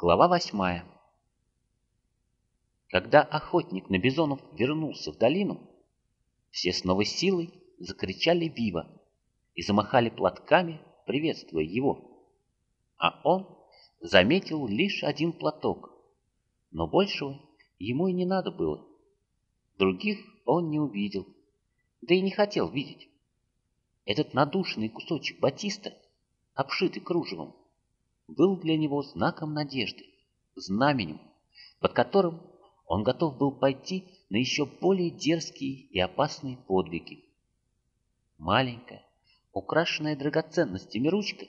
Глава восьмая. Когда охотник на бизонов вернулся в долину, все с новой силой закричали «Вива!» и замахали платками, приветствуя его. А он заметил лишь один платок, но большего ему и не надо было. Других он не увидел, да и не хотел видеть. Этот надушенный кусочек батиста, обшитый кружевом, был для него знаком надежды, знаменем, под которым он готов был пойти на еще более дерзкие и опасные подвиги. Маленькая, украшенная драгоценностями ручка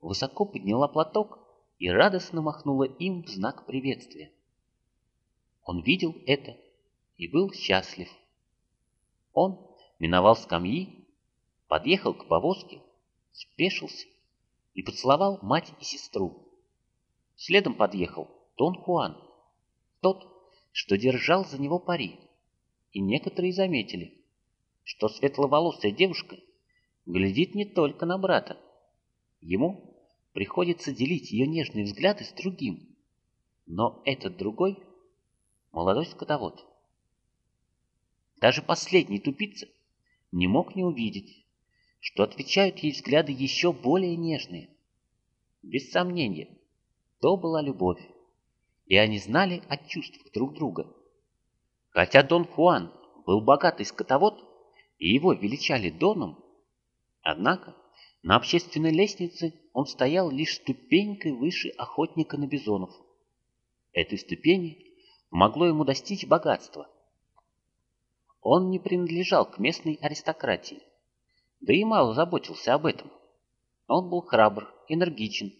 высоко подняла платок и радостно махнула им в знак приветствия. Он видел это и был счастлив. Он миновал скамьи, подъехал к повозке, спешился и поцеловал мать и сестру. Следом подъехал Дон Хуан, тот, что держал за него пари, и некоторые заметили, что светловолосая девушка глядит не только на брата. Ему приходится делить ее нежные взгляды с другим, но этот другой — молодой скотовод. Даже последний тупица не мог не увидеть, что отвечают ей взгляды еще более нежные. Без сомнения, то была любовь, и они знали о чувствах друг друга. Хотя Дон Хуан был богатый скотовод, и его величали Доном, однако на общественной лестнице он стоял лишь ступенькой выше охотника на бизонов. Этой ступени могло ему достичь богатства. Он не принадлежал к местной аристократии да и мало заботился об этом. Он был храбр, энергичен,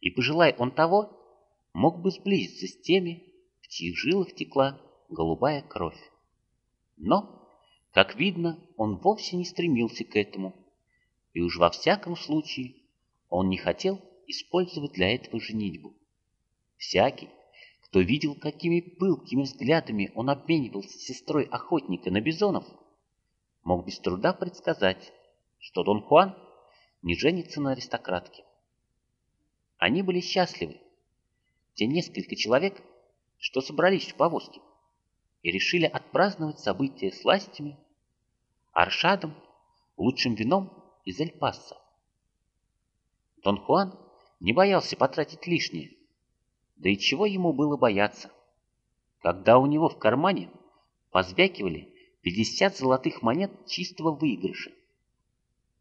и, пожелая он того, мог бы сблизиться с теми, в чьих жилах текла голубая кровь. Но, как видно, он вовсе не стремился к этому, и уж во всяком случае он не хотел использовать для этого женитьбу. Всякий, кто видел, какими пылкими взглядами он обменивался с сестрой охотника на бизонов, мог без труда предсказать, что Дон Хуан не женится на аристократке. Они были счастливы, те несколько человек, что собрались в повозке, и решили отпраздновать события сластями, аршадом, лучшим вином из Эль-Пасса. Дон Хуан не боялся потратить лишнее, да и чего ему было бояться, когда у него в кармане позвякивали 50 золотых монет чистого выигрыша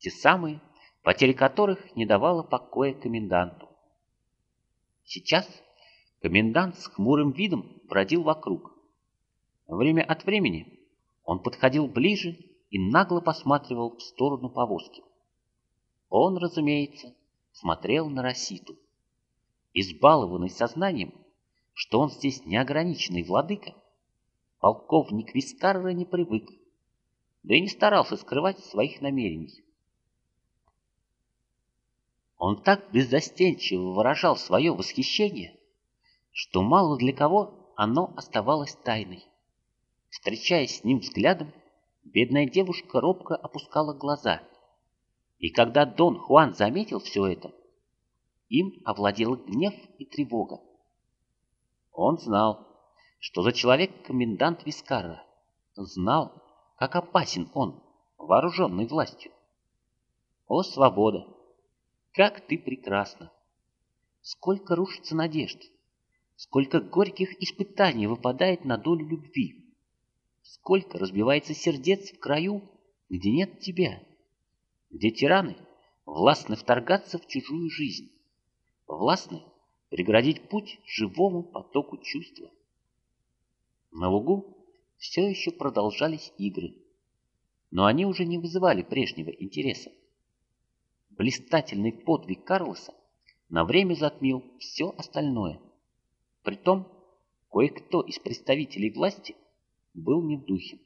те самые, потеря которых не давала покоя коменданту. Сейчас комендант с хмурым видом бродил вокруг. Время от времени он подходил ближе и нагло посматривал в сторону повозки. Он, разумеется, смотрел на Роситу. Избалованный сознанием, что он здесь неограниченный владыка, полковник Вискарра не привык, да и не старался скрывать своих намерений. Он так беззастенчиво выражал свое восхищение, что мало для кого оно оставалось тайной. Встречаясь с ним взглядом, бедная девушка робко опускала глаза. И когда Дон Хуан заметил все это, им овладел гнев и тревога. Он знал, что за человек комендант Вискара, знал, как опасен он, вооруженный властью. О, свобода! Как ты прекрасна! Сколько рушится надежд, сколько горьких испытаний выпадает на долю любви, сколько разбивается сердец в краю, где нет тебя, где тираны властны вторгаться в чужую жизнь, властны преградить путь живому потоку чувства. На лугу все еще продолжались игры, но они уже не вызывали прежнего интереса блистательный подвиг Карлоса на время затмил все остальное. Притом, кое-кто из представителей власти был не в духе.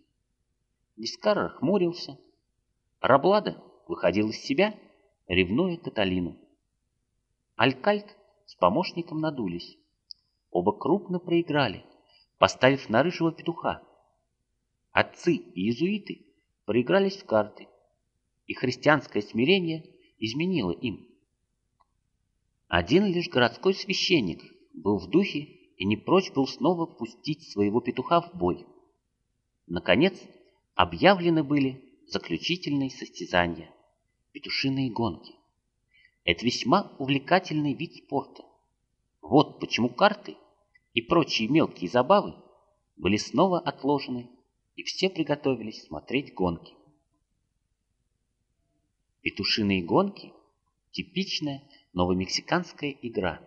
Дискарра хмурился, Раблада выходил из себя, ревнуя Каталину. Алькальт с помощником надулись. Оба крупно проиграли, поставив на рыжего петуха. Отцы и иезуиты проигрались в карты, и христианское смирение изменило им. Один лишь городской священник был в духе и не прочь был снова пустить своего петуха в бой. Наконец, объявлены были заключительные состязания – петушиные гонки. Это весьма увлекательный вид спорта. Вот почему карты и прочие мелкие забавы были снова отложены, и все приготовились смотреть гонки. Петушиные гонки – типичная новомексиканская игра.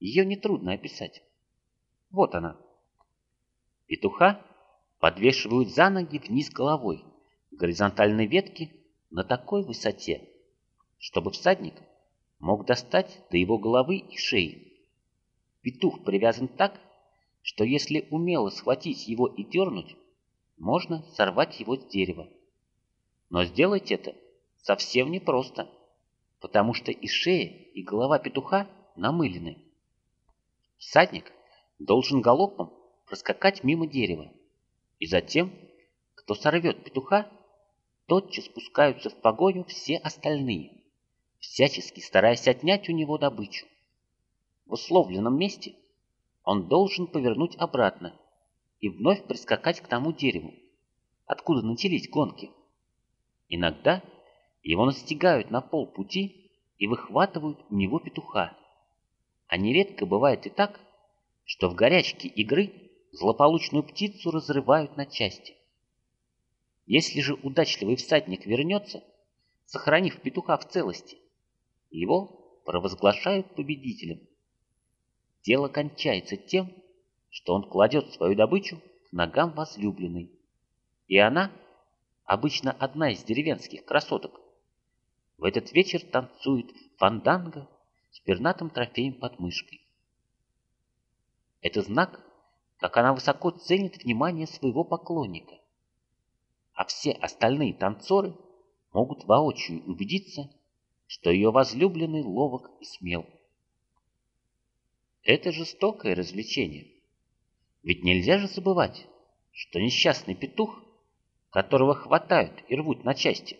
Ее нетрудно описать. Вот она. Петуха подвешивают за ноги вниз головой в горизонтальной ветке на такой высоте, чтобы всадник мог достать до его головы и шеи. Петух привязан так, что если умело схватить его и дернуть, можно сорвать его с дерева. Но сделать это совсем непросто, потому что и шея, и голова петуха намылены. Всадник должен галопом проскакать мимо дерева, и затем, кто сорвет петуха, тотчас спускаются в погоню все остальные всячески стараясь отнять у него добычу. В условленном месте он должен повернуть обратно и вновь прискакать к тому дереву, откуда начались гонки. Иногда его настигают на полпути и выхватывают у него петуха. А нередко бывает и так, что в горячке игры злополучную птицу разрывают на части. Если же удачливый всадник вернется, сохранив петуха в целости, его провозглашают победителем. Дело кончается тем, что он кладет свою добычу к ногам возлюбленной. И она, обычно одна из деревенских красоток, в этот вечер танцует фанданго с пернатым трофеем под мышкой. Это знак, как она высоко ценит внимание своего поклонника. А все остальные танцоры могут воочию убедиться, что ее возлюбленный ловок и смел. Это жестокое развлечение. Ведь нельзя же забывать, что несчастный петух, которого хватают и рвут на части,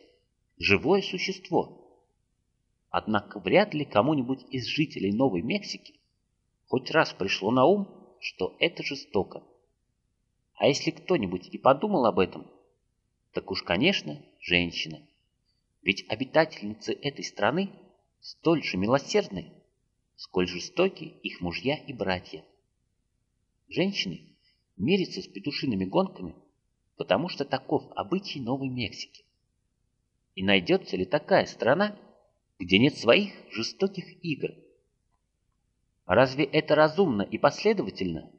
живое существо. Однако вряд ли кому-нибудь из жителей Новой Мексики хоть раз пришло на ум, что это жестоко. А если кто-нибудь и подумал об этом, так уж, конечно, женщина. Ведь обитательницы этой страны столь же милосердны, сколь жестоки их мужья и братья. Женщины мирятся с петушиными гонками, потому что таков обычай Новой Мексики. И найдется ли такая страна, где нет своих жестоких игр? Разве это разумно и последовательно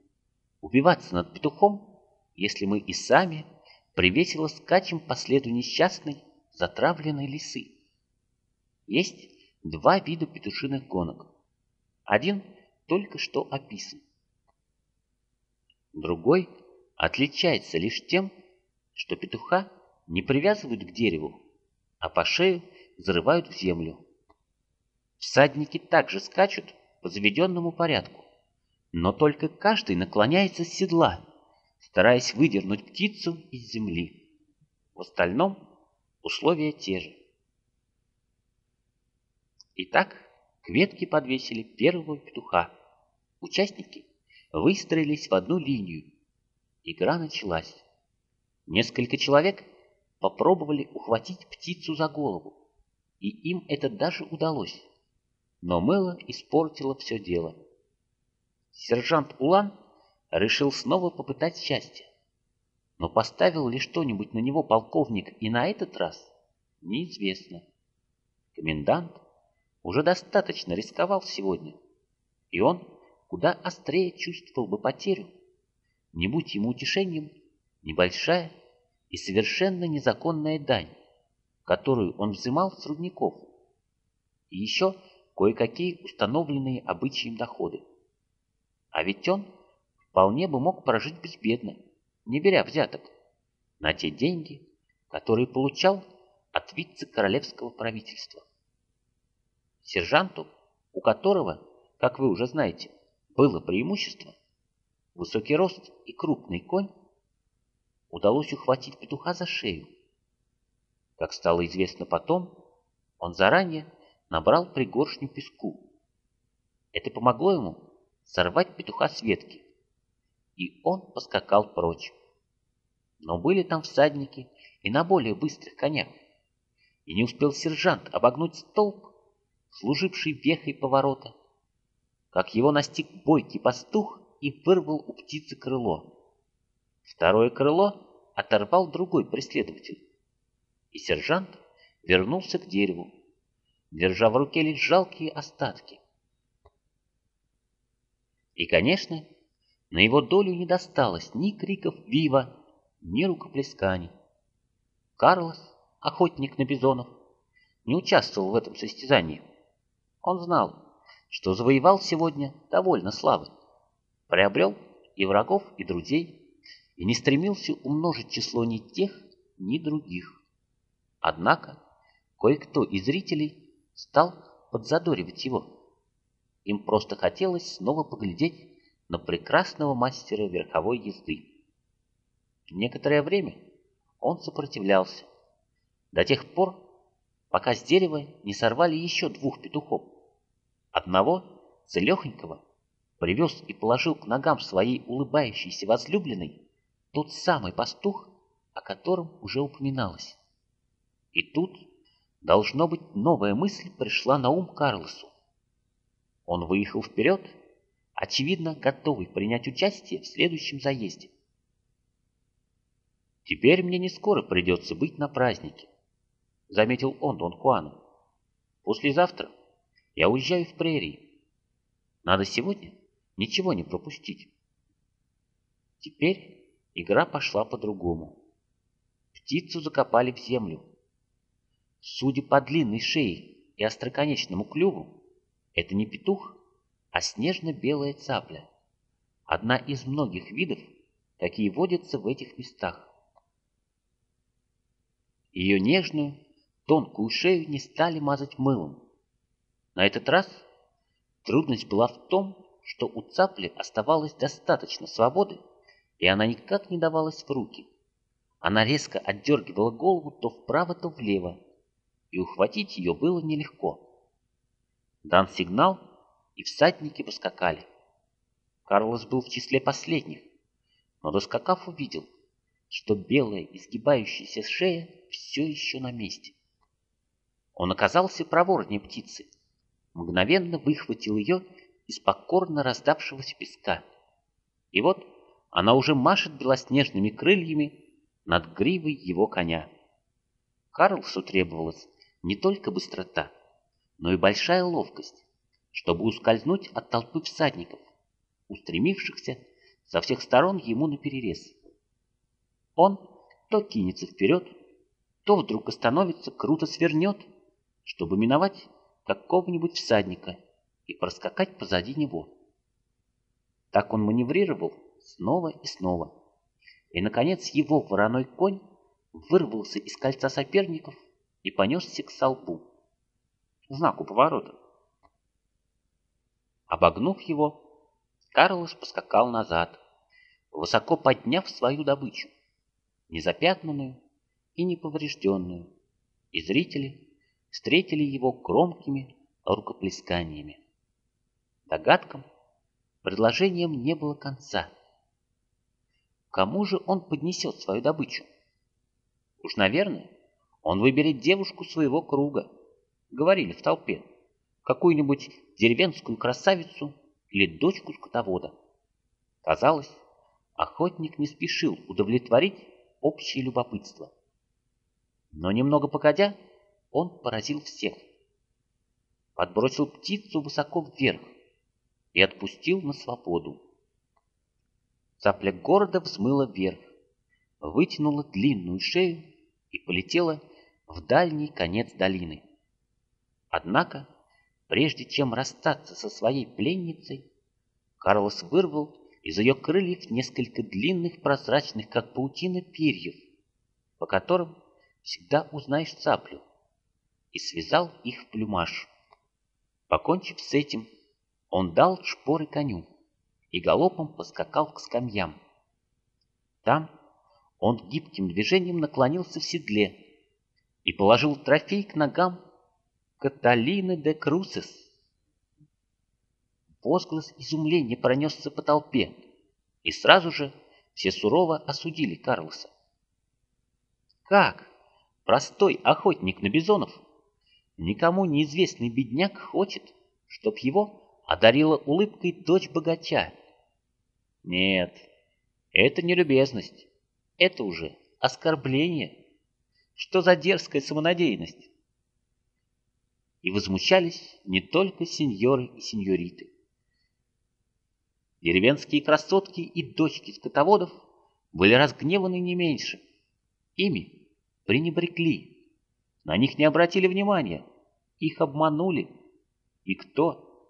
убиваться над петухом, если мы и сами привесело скачем по следу несчастной затравленной лисы. Есть два вида петушиных гонок. Один только что описан. Другой отличается лишь тем, что петуха не привязывают к дереву, а по шею зарывают в землю. Всадники также скачут по заведенному порядку, но только каждый наклоняется с седла, стараясь выдернуть птицу из земли. В остальном Условия те же. Итак, к ветке подвесили первого петуха. Участники выстроились в одну линию. Игра началась. Несколько человек попробовали ухватить птицу за голову, и им это даже удалось. Но мыло испортило все дело. Сержант Улан решил снова попытать счастье. Но поставил ли что-нибудь на него полковник и на этот раз, неизвестно. Комендант уже достаточно рисковал сегодня, и он куда острее чувствовал бы потерю, не будь ему утешением небольшая и совершенно незаконная дань, которую он взимал с рудников, и еще кое-какие установленные обычаем доходы. А ведь он вполне бы мог прожить безбедно, не беря взяток, на те деньги, которые получал от вице-королевского правительства. Сержанту, у которого, как вы уже знаете, было преимущество, высокий рост и крупный конь, удалось ухватить петуха за шею. Как стало известно потом, он заранее набрал пригоршню песку. Это помогло ему сорвать петуха с ветки, и он поскакал прочь. Но были там всадники и на более быстрых конях, и не успел сержант обогнуть столб, служивший вехой поворота, как его настиг бойкий пастух и вырвал у птицы крыло. Второе крыло оторвал другой преследователь, и сержант вернулся к дереву, держа в руке лишь жалкие остатки. И, конечно, на его долю не досталось ни криков «Вива!», ни рукоплесканий. Карлос, охотник на бизонов, не участвовал в этом состязании. Он знал, что завоевал сегодня довольно славы, приобрел и врагов, и друзей, и не стремился умножить число ни тех, ни других. Однако кое-кто из зрителей стал подзадоривать его. Им просто хотелось снова поглядеть на прекрасного мастера верховой езды. Некоторое время он сопротивлялся, до тех пор, пока с дерева не сорвали еще двух петухов. Одного, целехонького, привез и положил к ногам своей улыбающейся возлюбленной тот самый пастух, о котором уже упоминалось. И тут, должно быть, новая мысль пришла на ум Карлосу. Он выехал вперед, очевидно, готовый принять участие в следующем заезде. «Теперь мне не скоро придется быть на празднике», — заметил он Дон Хуану. «Послезавтра я уезжаю в прерии. Надо сегодня ничего не пропустить». Теперь игра пошла по-другому. Птицу закопали в землю. Судя по длинной шее и остроконечному клюву, это не петух, а снежно-белая цапля. Одна из многих видов, какие водятся в этих местах. Ее нежную, тонкую шею не стали мазать мылом. На этот раз трудность была в том, что у цапли оставалось достаточно свободы, и она никак не давалась в руки. Она резко отдергивала голову то вправо, то влево, и ухватить ее было нелегко. Дан сигнал, и всадники поскакали. Карлос был в числе последних, но доскакав увидел, что белая изгибающаяся шея все еще на месте. Он оказался проворнее птицы, мгновенно выхватил ее из покорно раздавшегося песка. И вот она уже машет белоснежными крыльями над гривой его коня. Карлсу требовалась не только быстрота, но и большая ловкость, чтобы ускользнуть от толпы всадников, устремившихся со всех сторон ему наперерез. Он то кинется вперед, то вдруг остановится, круто свернет, чтобы миновать какого-нибудь всадника и проскакать позади него. Так он маневрировал снова и снова. И, наконец, его вороной конь вырвался из кольца соперников и понесся к столбу знаку поворота. Обогнув его, Карлос поскакал назад, высоко подняв свою добычу, незапятнанную и неповрежденную, и зрители встретили его громкими рукоплесканиями. Догадкам, предложением не было конца. Кому же он поднесет свою добычу? Уж, наверное, он выберет девушку своего круга, говорили в толпе, какую-нибудь деревенскую красавицу или дочку скотовода. Казалось, охотник не спешил удовлетворить общее любопытство. Но немного погодя, он поразил всех. Подбросил птицу высоко вверх и отпустил на свободу. Цапля города взмыла вверх, вытянула длинную шею и полетела в дальний конец долины. Однако, прежде чем расстаться со своей пленницей, Карлос вырвал из ее крыльев несколько длинных прозрачных, как паутина, перьев, по которым всегда узнаешь цаплю, и связал их в плюмаж. Покончив с этим, он дал шпоры коню и галопом поскакал к скамьям. Там он гибким движением наклонился в седле и положил трофей к ногам Каталины де Крусес. возглас изумления пронесся по толпе, и сразу же все сурово осудили Карлоса. Как? Простой охотник на бизонов? Никому неизвестный бедняк хочет, чтоб его одарила улыбкой дочь богача. Нет, это не любезность, это уже оскорбление. Что за дерзкая самонадеянность? И возмущались не только сеньоры и сеньориты. Деревенские красотки и дочки скотоводов были разгневаны не меньше. Ими пренебрегли, на них не обратили внимания, их обманули. И кто?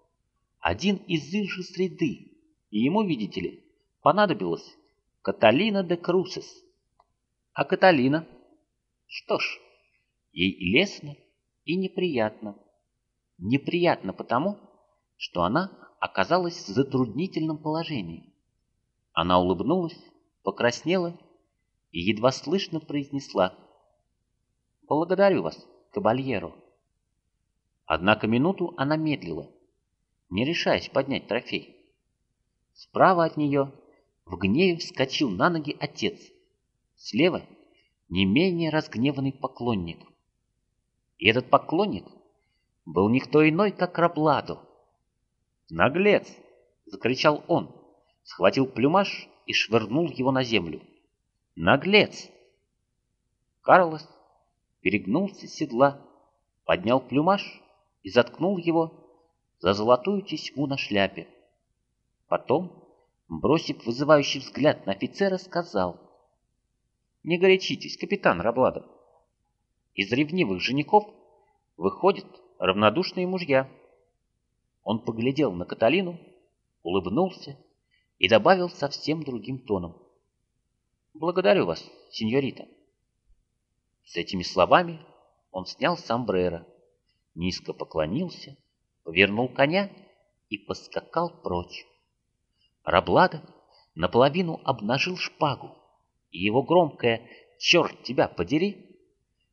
Один из их же среды, и ему, видите ли, понадобилась Каталина де Крусес. А Каталина? Что ж, ей и лестно, и неприятно. Неприятно потому, что она оказалась в затруднительном положении. Она улыбнулась, покраснела и едва слышно произнесла «Благодарю вас, кабальеру». Однако минуту она медлила, не решаясь поднять трофей. Справа от нее в гневе вскочил на ноги отец, слева не менее разгневанный поклонник. И этот поклонник был никто иной, как Рабладу, «Наглец!» — закричал он, схватил плюмаж и швырнул его на землю. «Наглец!» Карлос перегнулся с седла, поднял плюмаж и заткнул его за золотую тесьму на шляпе. Потом, бросив вызывающий взгляд на офицера, сказал, «Не горячитесь, капитан Рабладов. Из ревнивых женихов выходят равнодушные мужья». Он поглядел на Каталину, улыбнулся и добавил совсем другим тоном. «Благодарю вас, сеньорита». С этими словами он снял сомбреро, низко поклонился, повернул коня и поскакал прочь. Раблада наполовину обнажил шпагу, и его громкое «Черт тебя подери!»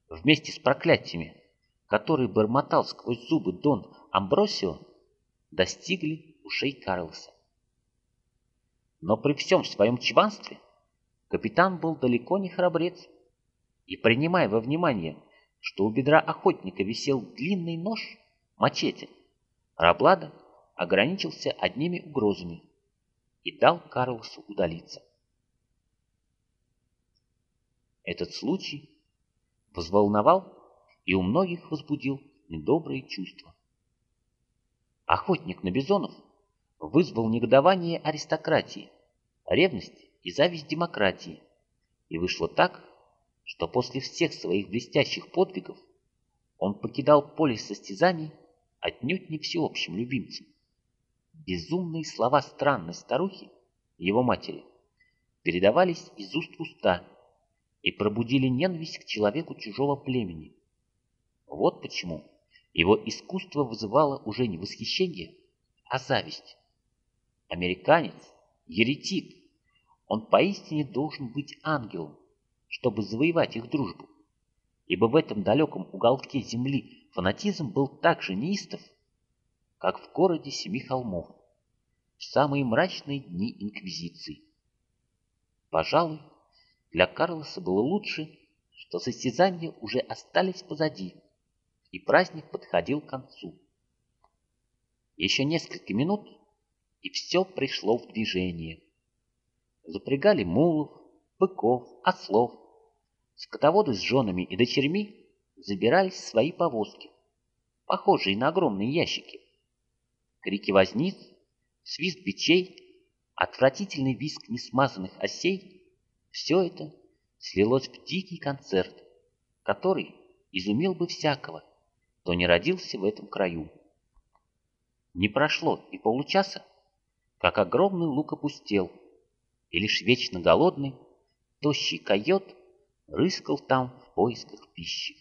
вместе с проклятиями, которые бормотал сквозь зубы Дон Амбросио, достигли ушей Карлоса. Но при всем своем чванстве капитан был далеко не храбрец, и, принимая во внимание, что у бедра охотника висел длинный нож, мачете, Раблада ограничился одними угрозами и дал Карлосу удалиться. Этот случай взволновал и у многих возбудил недобрые чувства. Охотник на бизонов вызвал негодование аристократии, ревность и зависть демократии. И вышло так, что после всех своих блестящих подвигов он покидал поле состязаний отнюдь не всеобщим любимцем. Безумные слова странной старухи, его матери, передавались из уст в уста и пробудили ненависть к человеку чужого племени. Вот почему его искусство вызывало уже не восхищение, а зависть. Американец, еретик, он поистине должен быть ангелом, чтобы завоевать их дружбу. Ибо в этом далеком уголке земли фанатизм был так же неистов, как в городе Семи Холмов, в самые мрачные дни Инквизиции. Пожалуй, для Карлоса было лучше, что состязания уже остались позади, и праздник подходил к концу. Еще несколько минут, и все пришло в движение. Запрягали мулов, быков, ослов. Скотоводы с женами и дочерьми забирались в свои повозки, похожие на огромные ящики. Крики возниц, свист бичей, отвратительный визг несмазанных осей — все это слилось в дикий концерт, который изумил бы всякого, кто не родился в этом краю. Не прошло и получаса, как огромный лук опустел, и лишь вечно голодный, тощий койот рыскал там в поисках пищи.